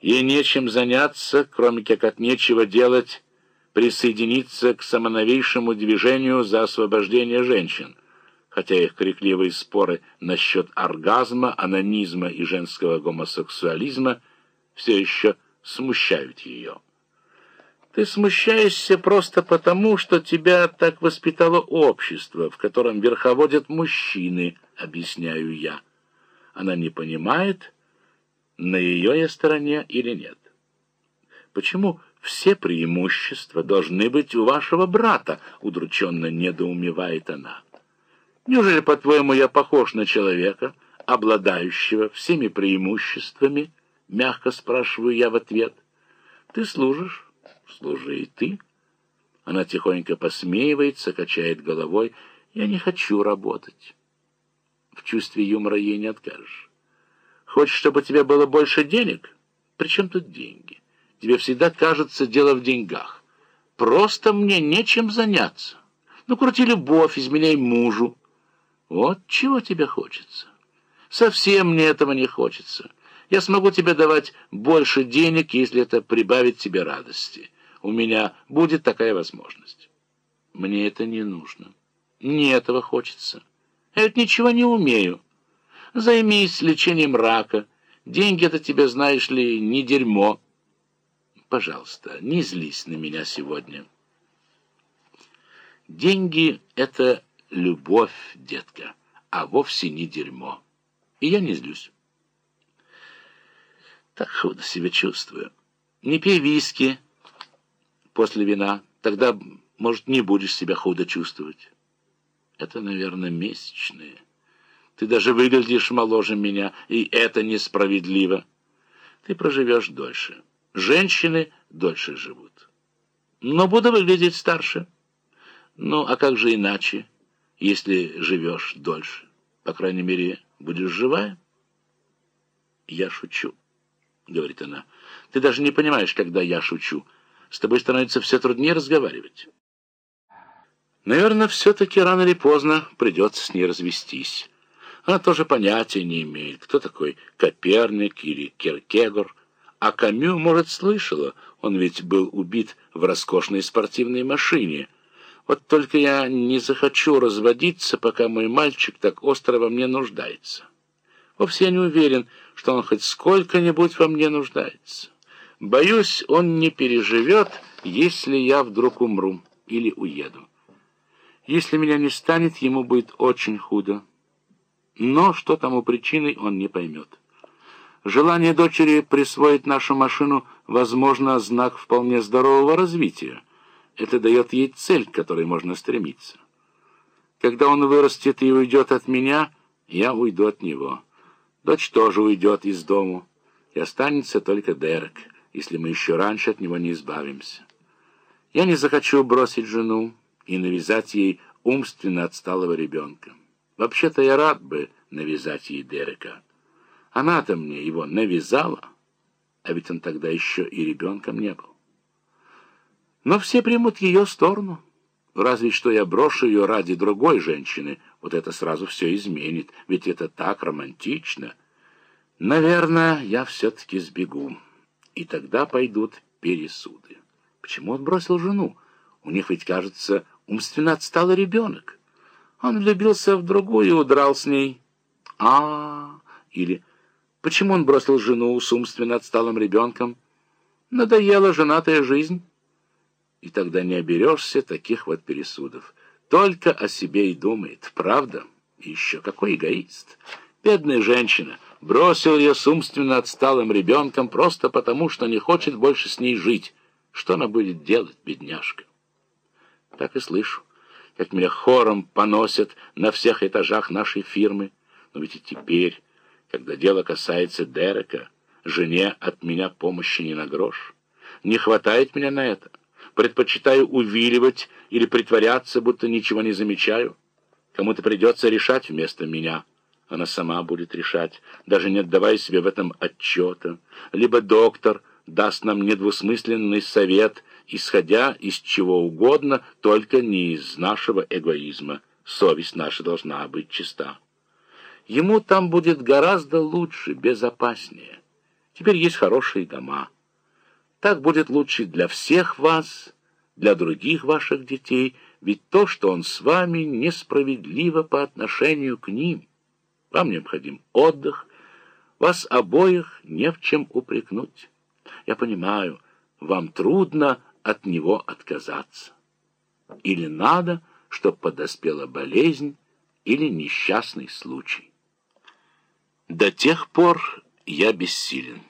Ей нечем заняться, кроме как от нечего делать, присоединиться к самоновейшему движению за освобождение женщин, хотя их крикливые споры насчет оргазма, анонизма и женского гомосексуализма все еще смущают ее. Ты смущаешься просто потому, что тебя так воспитало общество, в котором верховодят мужчины, объясняю я. Она не понимает, на ее я стороне или нет. Почему все преимущества должны быть у вашего брата, удрученно недоумевает она. Неужели, по-твоему, я похож на человека, обладающего всеми преимуществами? Мягко спрашиваю я в ответ. Ты служишь, служи и ты. Она тихонько посмеивается, качает головой. Я не хочу работать. В чувстве юмора ей не откажешь. Хочешь, чтобы у тебя было больше денег? Причем тут деньги? Тебе всегда кажется дело в деньгах. Просто мне нечем заняться. Ну, крути любовь, изменяй мужу. Вот чего тебе хочется. Совсем мне этого не хочется. Я смогу тебе давать больше денег, если это прибавит тебе радости. У меня будет такая возможность. Мне это не нужно. Мне этого хочется. Я ведь ничего не умею. Займись лечением рака. Деньги это тебе, знаешь ли, не дерьмо. Пожалуйста, не злись на меня сегодня. Деньги — это любовь, детка, а вовсе не дерьмо. И я не злюсь. Так худо себя чувствую. Не пей виски после вина, тогда, может, не будешь себя худо чувствовать. Это, наверное, месячные. Ты даже выглядишь моложе меня, и это несправедливо. Ты проживешь дольше. Женщины дольше живут. Но буду выглядеть старше. Ну, а как же иначе, если живешь дольше? По крайней мере, будешь живая? Я шучу, — говорит она. Ты даже не понимаешь, когда я шучу. С тобой становится все труднее разговаривать. Наверное, все-таки рано или поздно придется с ней развестись. Она тоже понятия не имеет, кто такой Коперник или Киркегор. А Камю, может, слышала, он ведь был убит в роскошной спортивной машине. Вот только я не захочу разводиться, пока мой мальчик так остро во мне нуждается. Вовсе я не уверен, что он хоть сколько-нибудь во мне нуждается. Боюсь, он не переживет, если я вдруг умру или уеду. Если меня не станет, ему будет очень худо. Но что тому причиной, он не поймет. Желание дочери присвоить нашу машину, возможно, знак вполне здорового развития. Это дает ей цель, к которой можно стремиться. Когда он вырастет и уйдет от меня, я уйду от него. Дочь тоже уйдет из дому, и останется только Дерек, если мы еще раньше от него не избавимся. Я не захочу бросить жену и навязать ей умственно отсталого ребенка. Вообще-то я рад бы навязать ей Дерека. Она-то мне его навязала, а ведь он тогда еще и ребенком не был. Но все примут ее сторону. Разве что я брошу ее ради другой женщины, вот это сразу все изменит, ведь это так романтично. Наверное, я все-таки сбегу, и тогда пойдут пересуды. Почему он бросил жену? У них ведь, кажется, умственно отсталый ребенок. Он влюбился в другую и удрал с ней. А, -а, -а или почему он бросил жену с умственно отсталым ребенком? Надоела женатая жизнь. И тогда не оберешься таких вот пересудов. Только о себе и думает, правда? Еще какой эгоист. Бедная женщина бросил ее с умственно отсталым ребенком просто потому, что не хочет больше с ней жить. Что она будет делать, бедняжка? Так и слышу как меня хором поносят на всех этажах нашей фирмы. Но ведь и теперь, когда дело касается Дерека, жене от меня помощи не на грош. Не хватает меня на это. Предпочитаю увиливать или притворяться, будто ничего не замечаю. Кому-то придется решать вместо меня. Она сама будет решать, даже не отдавая себе в этом отчета. Либо доктор даст нам недвусмысленный совет — исходя из чего угодно, только не из нашего эгоизма. Совесть наша должна быть чиста. Ему там будет гораздо лучше, безопаснее. Теперь есть хорошие дома. Так будет лучше для всех вас, для других ваших детей, ведь то, что он с вами, несправедливо по отношению к ним. Вам необходим отдых, вас обоих не в чем упрекнуть. Я понимаю, вам трудно от него отказаться. Или надо, чтобы подоспела болезнь или несчастный случай. До тех пор я бессилен.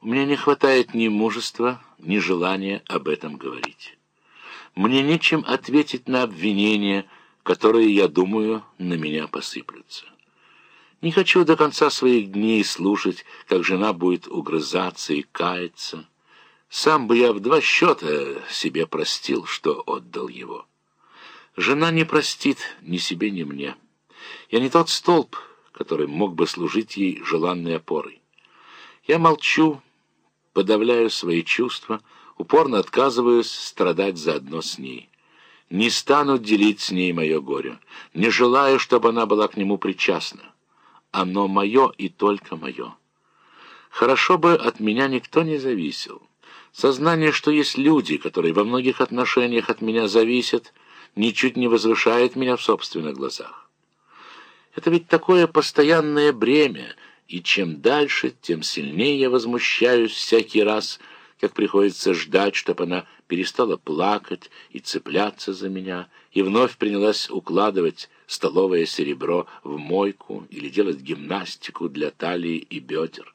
У меня не хватает ни мужества, ни желания об этом говорить. Мне нечем ответить на обвинения, которые, я думаю, на меня посыплются. Не хочу до конца своих дней слушать, как жена будет угрызаться и каяться. Сам бы я в два счета себе простил, что отдал его. Жена не простит ни себе, ни мне. Я не тот столб, который мог бы служить ей желанной опорой. Я молчу, подавляю свои чувства, упорно отказываюсь страдать заодно с ней. Не стану делить с ней мое горе, не желаю, чтобы она была к нему причастна. Оно мое и только мое. Хорошо бы от меня никто не зависел. Сознание, что есть люди, которые во многих отношениях от меня зависят, ничуть не возвышает меня в собственных глазах. Это ведь такое постоянное бремя, и чем дальше, тем сильнее я возмущаюсь всякий раз, как приходится ждать, чтобы она перестала плакать и цепляться за меня, и вновь принялась укладывать столовое серебро в мойку или делать гимнастику для талии и бедер.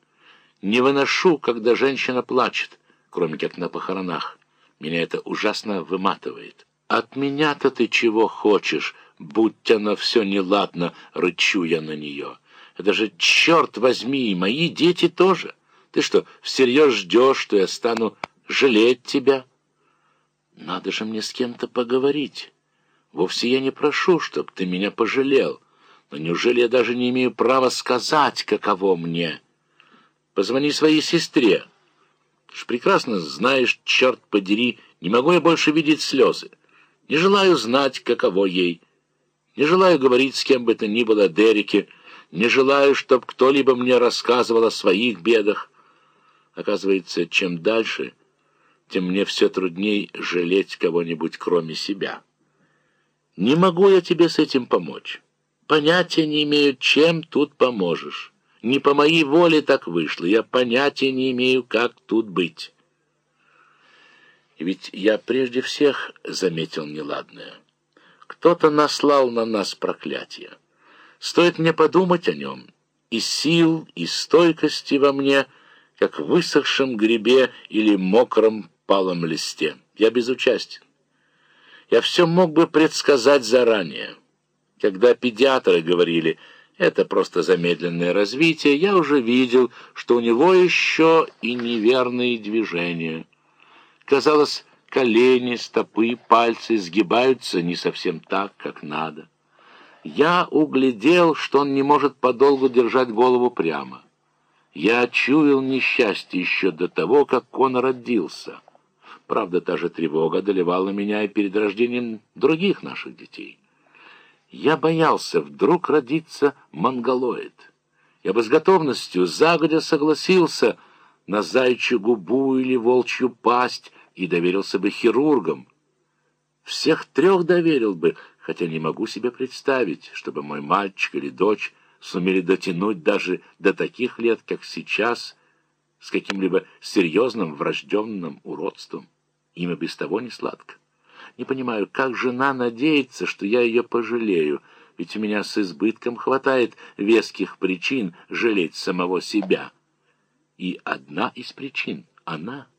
Не выношу, когда женщина плачет, кроме как на похоронах. Меня это ужасно выматывает. От меня-то ты чего хочешь, будь оно все неладно, рычу я на нее». Это же, черт возьми, мои дети тоже. Ты что, всерьез ждешь, что я стану жалеть тебя? Надо же мне с кем-то поговорить. Вовсе я не прошу, чтоб ты меня пожалел. Но неужели я даже не имею права сказать, каково мне? Позвони своей сестре. Ты прекрасно знаешь, черт подери, не могу я больше видеть слезы. Не желаю знать, каково ей. Не желаю говорить с кем бы то ни было о Дереке, не желаю, чтобы кто-либо мне рассказывал о своих бедах. Оказывается, чем дальше, тем мне все трудней жалеть кого-нибудь, кроме себя. Не могу я тебе с этим помочь. Понятия не имею, чем тут поможешь. Не по моей воле так вышло, я понятия не имею, как тут быть. Ведь я прежде всех заметил неладное. Кто-то наслал на нас проклятие. Стоит мне подумать о нем, и сил, и стойкости во мне, как в высохшем грибе или мокром палом листе. Я безучастен. Я все мог бы предсказать заранее. Когда педиатры говорили, это просто замедленное развитие, я уже видел, что у него еще и неверные движения. Казалось, колени, стопы, пальцы сгибаются не совсем так, как надо я углядел, что он не может подолгу держать голову прямо. Я чуял несчастье еще до того, как он родился. Правда, та же тревога доливала меня и перед рождением других наших детей. Я боялся вдруг родиться монголоид. Я бы с готовностью загодя согласился на зайчью губу или волчью пасть и доверился бы хирургам. Всех трех доверил бы, хотя не могу себе представить, чтобы мой мальчик или дочь сумели дотянуть даже до таких лет, как сейчас, с каким-либо серьезным врожденным уродством. Им и без того не сладко. Не понимаю, как жена надеется, что я ее пожалею, ведь у меня с избытком хватает веских причин жалеть самого себя. И одна из причин — она —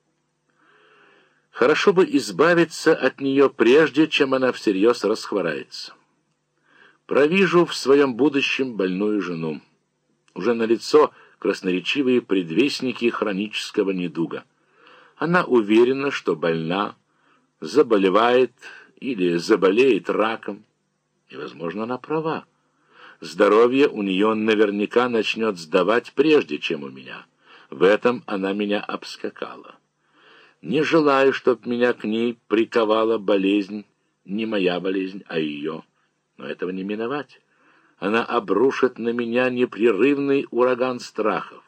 Хорошо бы избавиться от нее прежде, чем она всерьез расхворается. Провижу в своем будущем больную жену. Уже на лицо красноречивые предвестники хронического недуга. Она уверена, что больна, заболевает или заболеет раком. И, возможно, она права. Здоровье у нее наверняка начнет сдавать прежде, чем у меня. В этом она меня обскакала. Не желаю, чтоб меня к ней приковала болезнь, не моя болезнь, а ее. Но этого не миновать. Она обрушит на меня непрерывный ураган страхов.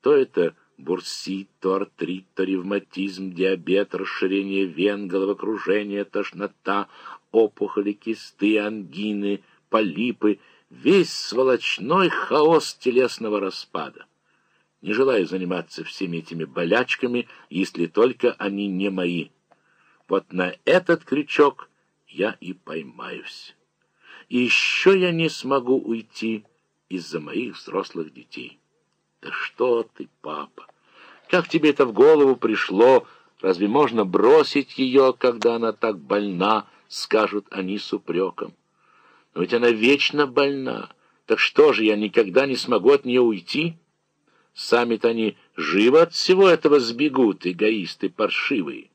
То это бурсит, то артрит, то ревматизм, диабет, расширение вен, головокружение, тошнота, опухоли, кисты, ангины, полипы, весь сволочной хаос телесного распада. Не желаю заниматься всеми этими болячками, если только они не мои. Вот на этот крючок я и поймаюсь. И еще я не смогу уйти из-за моих взрослых детей. Да что ты, папа! Как тебе это в голову пришло? Разве можно бросить ее, когда она так больна, скажут они с упреком. Но ведь она вечно больна. Так что же, я никогда не смогу от нее уйти? Сами-то они живо от всего этого сбегут, эгоисты паршивые.